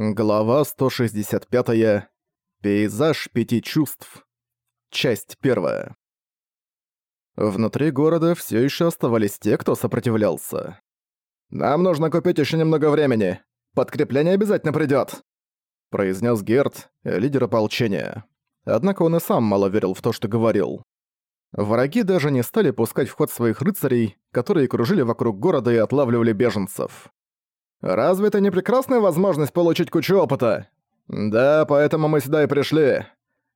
Глава 165. Пейзаж пяти чувств. Часть первая. Внутри города все еще оставались те, кто сопротивлялся. «Нам нужно купить еще немного времени. Подкрепление обязательно придет, произнес Герд, лидер ополчения. Однако он и сам мало верил в то, что говорил. Враги даже не стали пускать в ход своих рыцарей, которые кружили вокруг города и отлавливали беженцев. Разве это не прекрасная возможность получить кучу опыта? Да, поэтому мы сюда и пришли.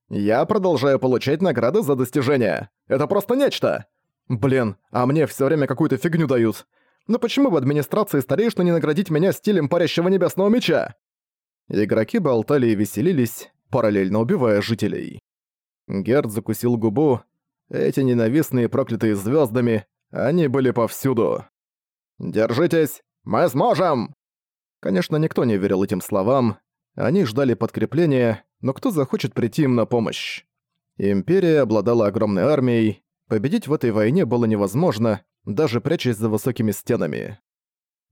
Я продолжаю получать награды за достижения. Это просто нечто. Блин, а мне все время какую-то фигню дают. Но почему в администрации старейшины не наградить меня стилем парящего небесного меча? Игроки болтали и веселились, параллельно убивая жителей. Герд закусил губу. Эти ненавистные проклятые звездами, они были повсюду. «Держитесь! Мы сможем!» Конечно, никто не верил этим словам. Они ждали подкрепления, но кто захочет прийти им на помощь? Империя обладала огромной армией. Победить в этой войне было невозможно, даже прячась за высокими стенами.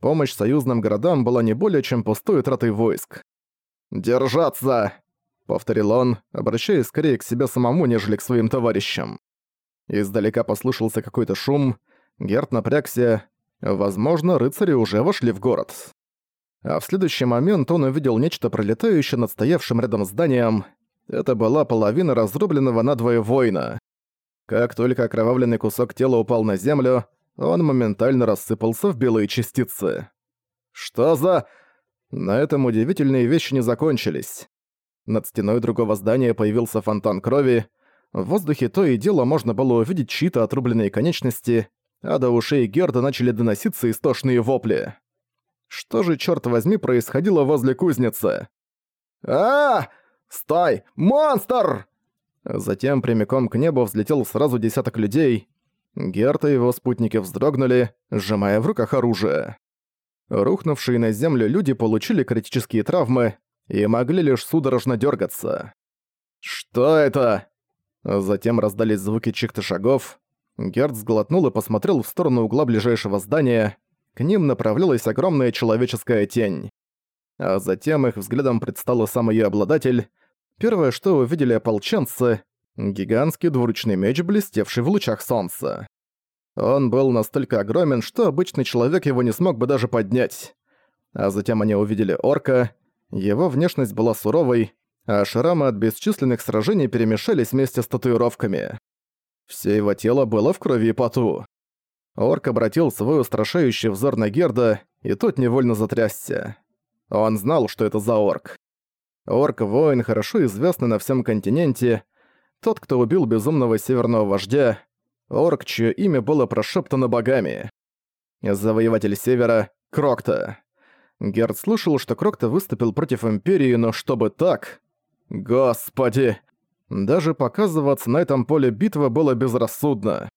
Помощь союзным городам была не более чем пустой тратой войск. «Держаться!» — повторил он, обращаясь скорее к себе самому, нежели к своим товарищам. Издалека послышался какой-то шум, Герт напрягся, Возможно, рыцари уже вошли в город. А в следующий момент он увидел нечто пролетающее над стоявшим рядом зданием. Это была половина разрубленного на двое воина. Как только окровавленный кусок тела упал на землю, он моментально рассыпался в белые частицы. Что за... На этом удивительные вещи не закончились. Над стеной другого здания появился фонтан крови. В воздухе то и дело можно было увидеть чьи-то отрубленные конечности а до ушей Герда начали доноситься истошные вопли. Что же, черт возьми, происходило возле кузницы? а! Стой! Монстр!» Затем прямиком к небу взлетел сразу десяток людей. Герта и его спутники вздрогнули, сжимая в руках оружие. Рухнувшие на землю люди получили критические травмы и могли лишь судорожно дергаться. «Что это?» Затем раздались звуки чьих-то шагов, Герц глотнул и посмотрел в сторону угла ближайшего здания. К ним направлялась огромная человеческая тень. А затем их взглядом предстал сам ее обладатель. Первое, что увидели ополченцы — гигантский двуручный меч, блестевший в лучах солнца. Он был настолько огромен, что обычный человек его не смог бы даже поднять. А затем они увидели орка. Его внешность была суровой, а шрамы от бесчисленных сражений перемешались вместе с татуировками. Все его тело было в крови и поту. Орк обратил свой устрашающий взор на Герда, и тот невольно затрясся. Он знал, что это за орк. Орк-воин хорошо известный на всем континенте, тот, кто убил безумного северного вождя, орк, чье имя было прошептано богами. Завоеватель севера — Крокта. Герд слышал, что Крокта выступил против Империи, но чтобы так... Господи! Даже показываться на этом поле битвы было безрассудно.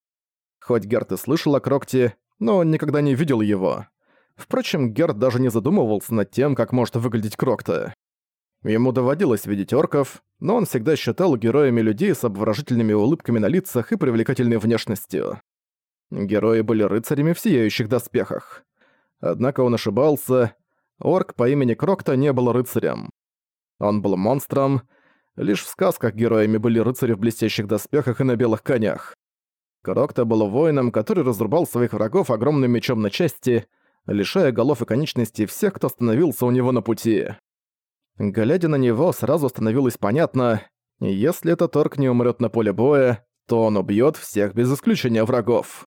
Хоть Герт и слышал о Крокте, но он никогда не видел его. Впрочем, Герт даже не задумывался над тем, как может выглядеть Крокта. Ему доводилось видеть орков, но он всегда считал героями людей с обворожительными улыбками на лицах и привлекательной внешностью. Герои были рыцарями в сияющих доспехах. Однако он ошибался. Орк по имени Крокта не был рыцарем. Он был монстром, Лишь в сказках героями были рыцари в блестящих доспехах и на белых конях. Корокта был воином, который разрубал своих врагов огромным мечом на части, лишая голов и конечностей всех, кто становился у него на пути. Глядя на него, сразу становилось понятно, если этот орк не умрет на поле боя, то он убьет всех без исключения врагов.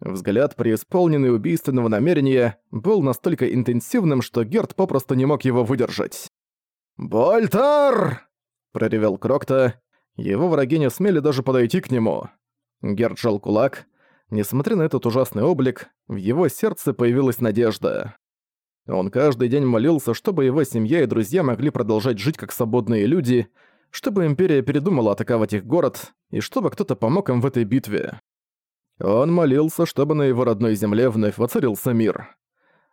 Взгляд, преисполненный убийственного намерения, был настолько интенсивным, что Герд попросту не мог его выдержать. «Больтар!» проревел Крокта. Его враги не смели даже подойти к нему. Герд жал кулак. Несмотря на этот ужасный облик, в его сердце появилась надежда. Он каждый день молился, чтобы его семья и друзья могли продолжать жить как свободные люди, чтобы Империя передумала атаковать их город, и чтобы кто-то помог им в этой битве. Он молился, чтобы на его родной земле вновь воцарился мир.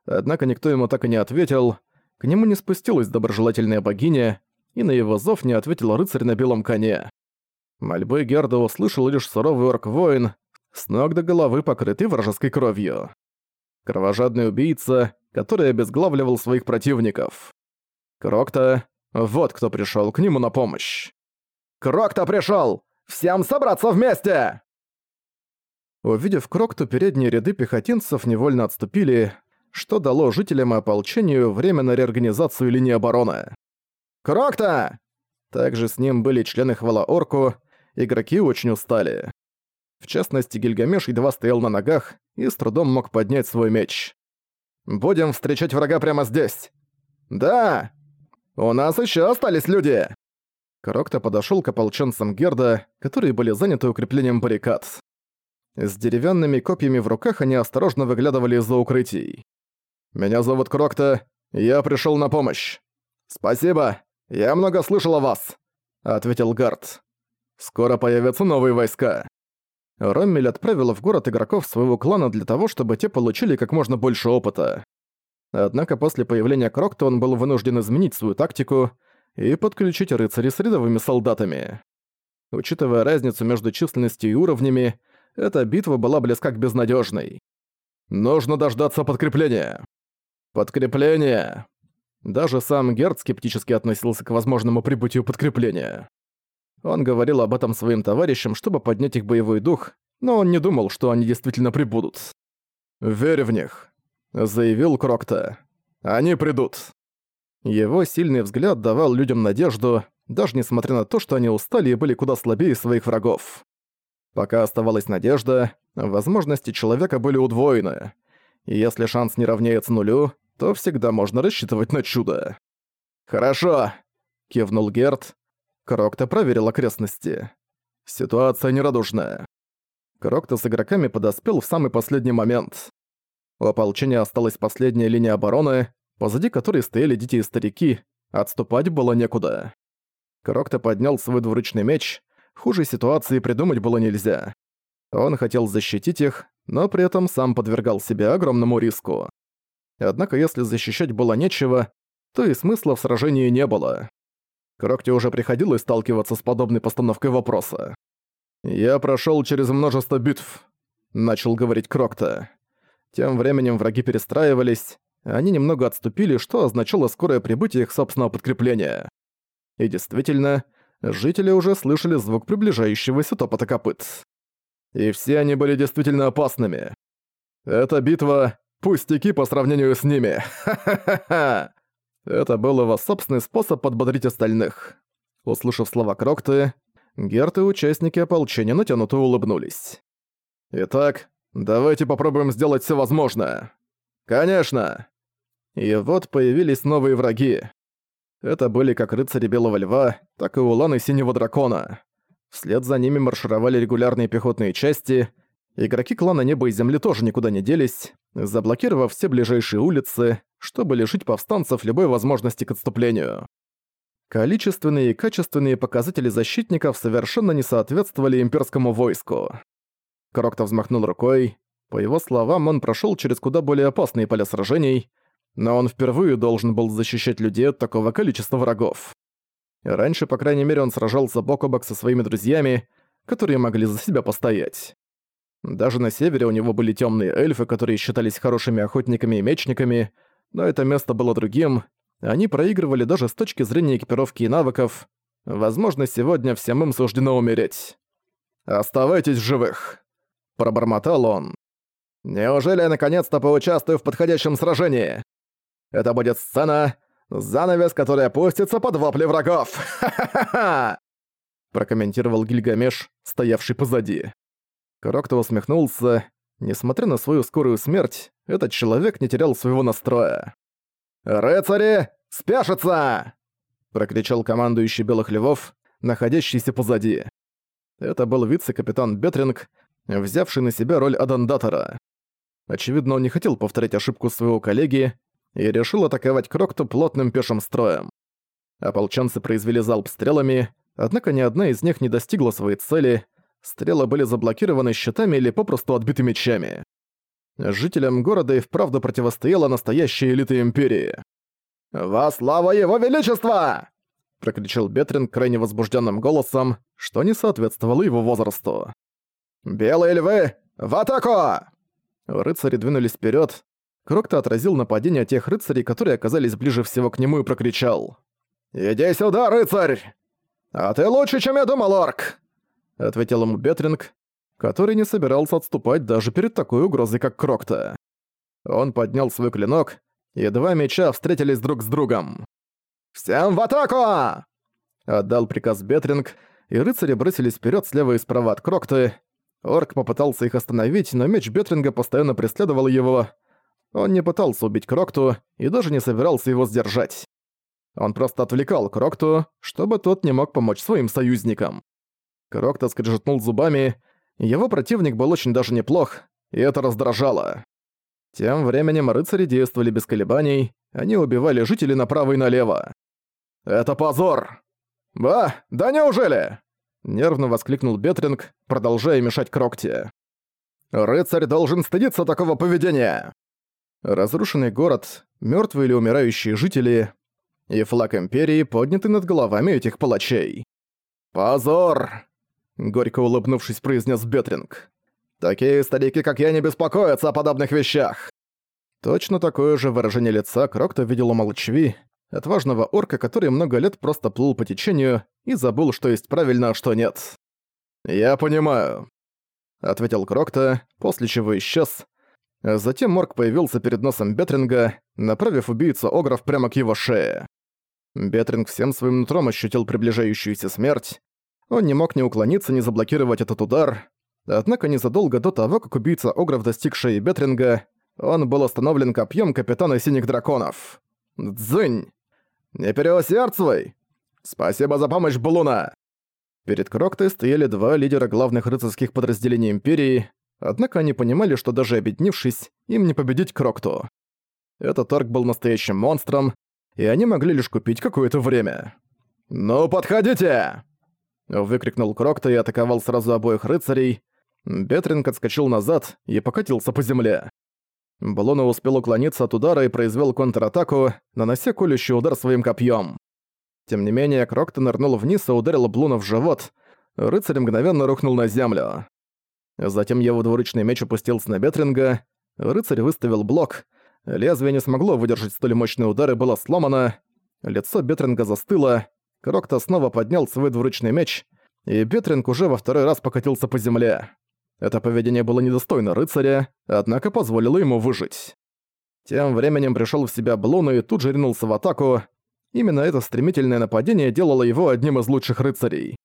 Однако никто ему так и не ответил. К нему не спустилась доброжелательная богиня, и на его зов не ответил рыцарь на белом коне. Мольбы Герда услышал лишь суровый орк-воин, с ног до головы покрытый вражеской кровью. Кровожадный убийца, который обезглавливал своих противников. Крокта — вот кто пришел к нему на помощь. «Крокта пришел! Всем собраться вместе!» Увидев Крокту, передние ряды пехотинцев невольно отступили, что дало жителям и ополчению время на реорганизацию линии обороны. «Крокта!» Также с ним были члены хвала Орку, игроки очень устали. В частности, Гильгамеш едва стоял на ногах и с трудом мог поднять свой меч. «Будем встречать врага прямо здесь!» «Да! У нас еще остались люди!» Крокта подошел к ополченцам Герда, которые были заняты укреплением баррикад. С деревянными копьями в руках они осторожно выглядывали из-за укрытий. «Меня зовут Крокта, я пришел на помощь!» «Спасибо! «Я много слышал о вас», — ответил Гард. «Скоро появятся новые войска». Роммель отправил в город игроков своего клана для того, чтобы те получили как можно больше опыта. Однако после появления Крокта он был вынужден изменить свою тактику и подключить рыцарей с рядовыми солдатами. Учитывая разницу между численностью и уровнями, эта битва была близка к безнадежной. «Нужно дождаться подкрепления!» «Подкрепление!» Даже сам Герц скептически относился к возможному прибытию подкрепления. Он говорил об этом своим товарищам, чтобы поднять их боевой дух, но он не думал, что они действительно прибудут. «Верь в них», — заявил Крокта. «Они придут». Его сильный взгляд давал людям надежду, даже несмотря на то, что они устали и были куда слабее своих врагов. Пока оставалась надежда, возможности человека были удвоены. И если шанс не равняется нулю, то всегда можно рассчитывать на чудо. «Хорошо», — кивнул Герт. Крокта проверил окрестности. Ситуация нерадужная. Крокта с игроками подоспел в самый последний момент. У ополчения осталась последняя линия обороны, позади которой стояли дети и старики, отступать было некуда. Крокта поднял свой двуручный меч, хуже ситуации придумать было нельзя. Он хотел защитить их, но при этом сам подвергал себя огромному риску. Однако если защищать было нечего, то и смысла в сражении не было. Крокте уже приходилось сталкиваться с подобной постановкой вопроса. «Я прошёл через множество битв», — начал говорить Крокта. Тем временем враги перестраивались, они немного отступили, что означало скорое прибытие их собственного подкрепления. И действительно, жители уже слышали звук приближающегося топота копыт. И все они были действительно опасными. Эта битва Пустяки по сравнению с ними. Это был его собственный способ подбодрить остальных. Услышав слова Крокты, Герт и участники ополчения натянуто улыбнулись. «Итак, давайте попробуем сделать все возможное». «Конечно!» И вот появились новые враги. Это были как рыцари Белого Льва, так и уланы Синего Дракона. Вслед за ними маршировали регулярные пехотные части — Игроки клана Неба и Земли тоже никуда не делись, заблокировав все ближайшие улицы, чтобы лишить повстанцев любой возможности к отступлению. Количественные и качественные показатели защитников совершенно не соответствовали имперскому войску. Крокто взмахнул рукой. По его словам, он прошел через куда более опасные поля сражений, но он впервые должен был защищать людей от такого количества врагов. Раньше, по крайней мере, он сражался бок о бок со своими друзьями, которые могли за себя постоять. Даже на севере у него были темные эльфы, которые считались хорошими охотниками и мечниками, но это место было другим. Они проигрывали даже с точки зрения экипировки и навыков. Возможно, сегодня всем им суждено умереть. «Оставайтесь в живых!» – пробормотал он. «Неужели я наконец-то поучаствую в подходящем сражении? Это будет сцена, занавес, который опустится под вопли врагов! Ха-ха-ха!» прокомментировал Гильгамеш, стоявший позади. Крокто усмехнулся. Несмотря на свою скорую смерть, этот человек не терял своего настроя. «Рыцари, спешатся!» прокричал командующий Белых Львов, находящийся позади. Это был вице-капитан Бетринг, взявший на себя роль адандатора. Очевидно, он не хотел повторить ошибку своего коллеги и решил атаковать Крокту плотным пешим строем. Ополченцы произвели залп стрелами, однако ни одна из них не достигла своей цели, Стрелы были заблокированы щитами или попросту отбиты мечами. Жителям города и вправду противостояла настоящая элита Империи. «Во слава Его Величества!» – прокричал Бетрин крайне возбужденным голосом, что не соответствовало его возрасту. «Белые львы, в атаку!» Рыцари двинулись вперед. Крокто отразил нападение тех рыцарей, которые оказались ближе всего к нему и прокричал. «Иди сюда, рыцарь! А ты лучше, чем я думал, орк!» — ответил ему Бетринг, который не собирался отступать даже перед такой угрозой, как Крокта. Он поднял свой клинок, и два меча встретились друг с другом. «Всем в атаку!» — отдал приказ Бетринг, и рыцари бросились вперед слева и справа от Крокты. Орк попытался их остановить, но меч Бетринга постоянно преследовал его. Он не пытался убить Крокту и даже не собирался его сдержать. Он просто отвлекал Крокту, чтобы тот не мог помочь своим союзникам. Крокто скрежетнул зубами. Его противник был очень даже неплох, и это раздражало. Тем временем рыцари действовали без колебаний, они убивали жителей направо и налево. «Это позор!» «Ба, да неужели?» Нервно воскликнул Бетринг, продолжая мешать Крокте. «Рыцарь должен стыдиться такого поведения!» Разрушенный город, мертвые или умирающие жители и флаг Империи поднятый над головами этих палачей. «Позор!» Горько улыбнувшись, произнес Бетринг. «Такие старики, как я, не беспокоятся о подобных вещах!» Точно такое же выражение лица Крокто видел у Молчви, отважного орка, который много лет просто плыл по течению и забыл, что есть правильно, а что нет. «Я понимаю», — ответил Крокто, после чего исчез. Затем Морг появился перед носом Бетринга, направив убийцу Огров прямо к его шее. Бетринг всем своим нутром ощутил приближающуюся смерть, он не мог ни уклониться, ни заблокировать этот удар. Однако незадолго до того, как убийца Огров достиг шеи Бетринга, он был остановлен копьем капитана Синих Драконов. «Дзынь! Не переосердствуй! Спасибо за помощь, Блуна!» Перед Кроктой стояли два лидера главных рыцарских подразделений Империи, однако они понимали, что даже объединившись, им не победить Крокту. Этот орк был настоящим монстром, и они могли лишь купить какое-то время. «Ну, подходите!» Выкрикнул Крокта и атаковал сразу обоих рыцарей. Бетринг отскочил назад и покатился по земле. Болона успел уклониться от удара и произвел контратаку, нанося колющий удар своим копьем. Тем не менее, Крокта нырнул вниз и ударил Блуна в живот. Рыцарь мгновенно рухнул на землю. Затем его двуручный меч опустился на Бетринга. Рыцарь выставил блок. Лезвие не смогло выдержать столь мощный удар и было сломано. Лицо Бетринга застыло. Крокто снова поднял свой двуручный меч, и Петринг уже во второй раз покатился по земле. Это поведение было недостойно рыцаря, однако позволило ему выжить. Тем временем пришел в себя Блуна и тут же ринулся в атаку. Именно это стремительное нападение делало его одним из лучших рыцарей.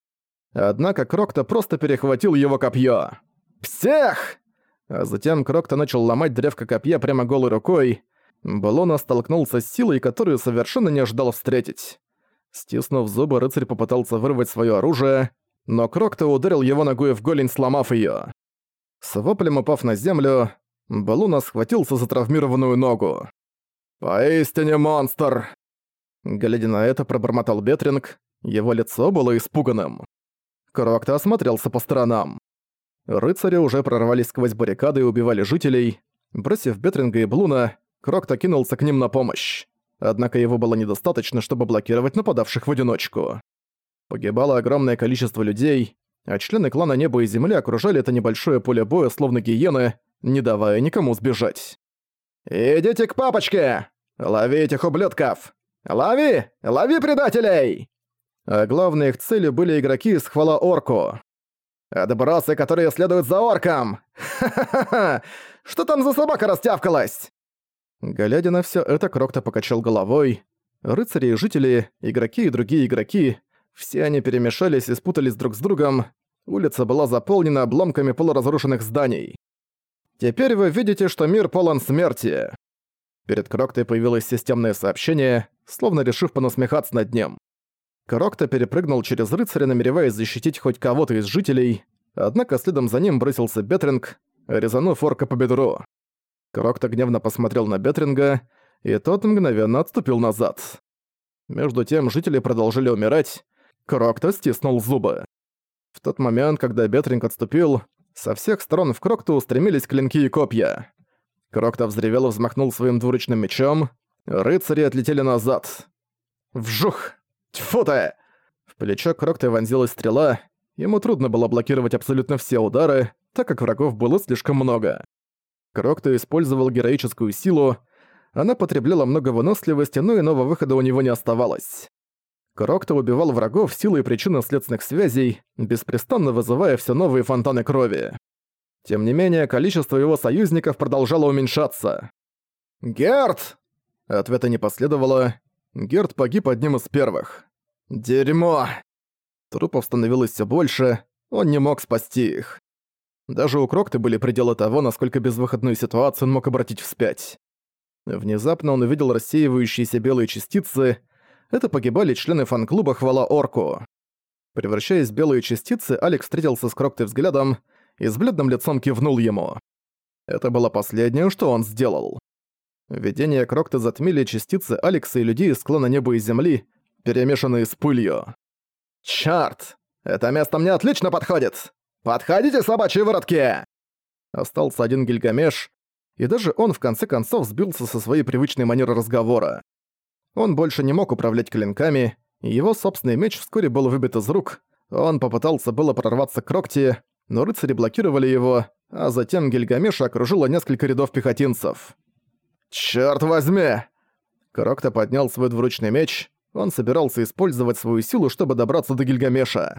Однако Крокто просто перехватил его копье. Псех! А затем Крокто начал ломать древко копья прямо голой рукой. Болона столкнулся с силой, которую совершенно не ожидал встретить. Стиснув зубы, рыцарь попытался вырвать свое оружие, но Крокто ударил его ногой в голень, сломав ее. С воплем упав на землю, Балуна схватился за травмированную ногу. «Поистине монстр!» Глядя на это, пробормотал Бетринг, его лицо было испуганным. Крокто осмотрелся по сторонам. Рыцари уже прорвались сквозь баррикады и убивали жителей. Бросив Бетринга и Блуна, Крокто кинулся к ним на помощь. Однако его было недостаточно, чтобы блокировать нападавших в одиночку. Погибало огромное количество людей, а члены клана неба и Земли окружали это небольшое поле боя, словно гиены, не давая никому сбежать. «Идите к папочке! Лови этих ублюдков! Лови! Лови предателей!» А главной их целью были игроки из хвала Орку. «Отбросы, которые следуют за орком! Ха-ха-ха! Что там за собака растявкалась?» Глядя на все это, Крокто покачал головой. Рыцари и жители, игроки и другие игроки, все они перемешались и спутались друг с другом. Улица была заполнена обломками полуразрушенных зданий. Теперь вы видите, что мир полон смерти. Перед Кроктой появилось системное сообщение, словно решив понасмехаться над ним. Крокта перепрыгнул через рыцаря, намереваясь защитить хоть кого-то из жителей, однако следом за ним бросился Бетринг, резанув орка по бедру. Крокто гневно посмотрел на Бетринга, и тот мгновенно отступил назад. Между тем жители продолжили умирать, Крокто стиснул зубы. В тот момент, когда Бетринг отступил, со всех сторон в Крокто устремились клинки и копья. Крокто взревел и взмахнул своим двуручным мечом, рыцари отлетели назад. «Вжух! Тьфу ты!» В плечо Крокто вонзилась стрела, ему трудно было блокировать абсолютно все удары, так как врагов было слишком много. Крокто использовал героическую силу, она потребляла много выносливости, но иного выхода у него не оставалось. Крокто убивал врагов силой причинно-следственных связей, беспрестанно вызывая все новые фонтаны крови. Тем не менее, количество его союзников продолжало уменьшаться. «Герд!» Ответа не последовало. Герд погиб одним из первых. «Дерьмо!» Трупов становилось все больше, он не мог спасти их. Даже у Крокта были пределы того, насколько безвыходную ситуацию он мог обратить вспять. Внезапно он увидел рассеивающиеся белые частицы. Это погибали члены фан-клуба «Хвала Орку». Превращаясь в белые частицы, Алекс встретился с Кроктой взглядом и с бледным лицом кивнул ему. Это было последнее, что он сделал. Видение Крокта затмили частицы Алекса и людей из клана неба и земли, перемешанные с пылью. «Чёрт! Это место мне отлично подходит!» Подходите, собачьи воротки!» Остался один Гильгамеш, и даже он в конце концов сбился со своей привычной манеры разговора. Он больше не мог управлять клинками, и его собственный меч вскоре был выбит из рук. Он попытался было прорваться к Рокти, но рыцари блокировали его, а затем Гильгамеша окружило несколько рядов пехотинцев. «Чёрт возьми!» Крокта поднял свой двуручный меч. Он собирался использовать свою силу, чтобы добраться до Гильгамеша.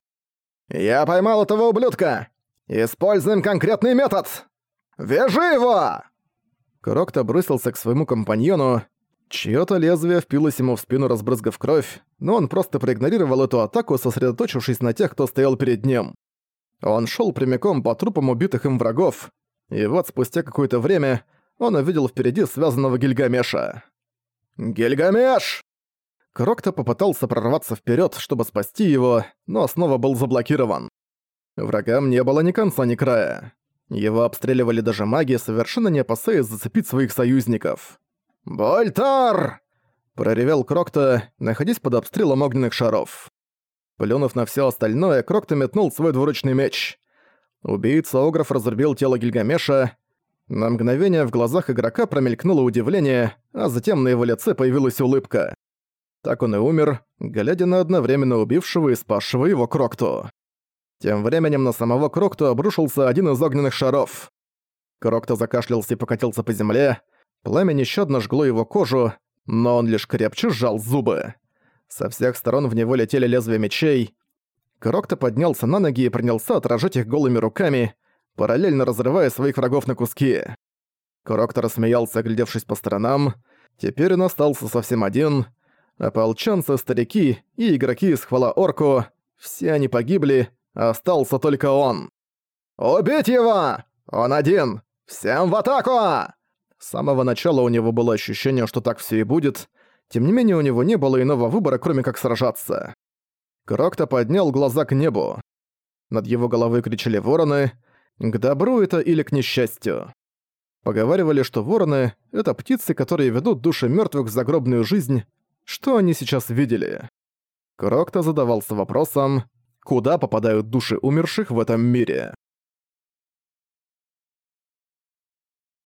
Я поймал этого ублюдка! Используем конкретный метод! Вяжи его!» Крокто бросился к своему компаньону. Чьё-то лезвие впилось ему в спину, разбрызгав кровь, но он просто проигнорировал эту атаку, сосредоточившись на тех, кто стоял перед ним. Он шёл прямиком по трупам убитых им врагов, и вот спустя какое-то время он увидел впереди связанного Гильгамеша. «Гильгамеш!» Крокто попытался прорваться вперед, чтобы спасти его, но снова был заблокирован. Врагам не было ни конца, ни края. Его обстреливали даже маги, совершенно не опасаясь зацепить своих союзников. «Больтар!» – проревел Крокто, находясь под обстрелом огненных шаров. Плюнув на все остальное, Крокто метнул свой двуручный меч. Убийца Огров разрубил тело Гильгамеша. На мгновение в глазах игрока промелькнуло удивление, а затем на его лице появилась улыбка. Так он и умер, глядя на одновременно убившего и спасшего его Крокто. Тем временем на самого Крокто обрушился один из огненных шаров. Крокто закашлялся и покатился по земле. Пламя нещадно жгло его кожу, но он лишь крепче сжал зубы. Со всех сторон в него летели лезвия мечей. Крокто поднялся на ноги и принялся отражать их голыми руками, параллельно разрывая своих врагов на куски. Крокто рассмеялся, оглядевшись по сторонам. Теперь он остался совсем один — Ополченцы, старики и игроки из хвала Орку, все они погибли, остался только он. «Убить его! Он один! Всем в атаку!» С самого начала у него было ощущение, что так все и будет, тем не менее у него не было иного выбора, кроме как сражаться. Крокто поднял глаза к небу. Над его головой кричали вороны, к добру это или к несчастью. Поговаривали, что вороны — это птицы, которые ведут души мертвых в загробную жизнь, что они сейчас видели. Крокто задавался вопросом, куда попадают души умерших в этом мире.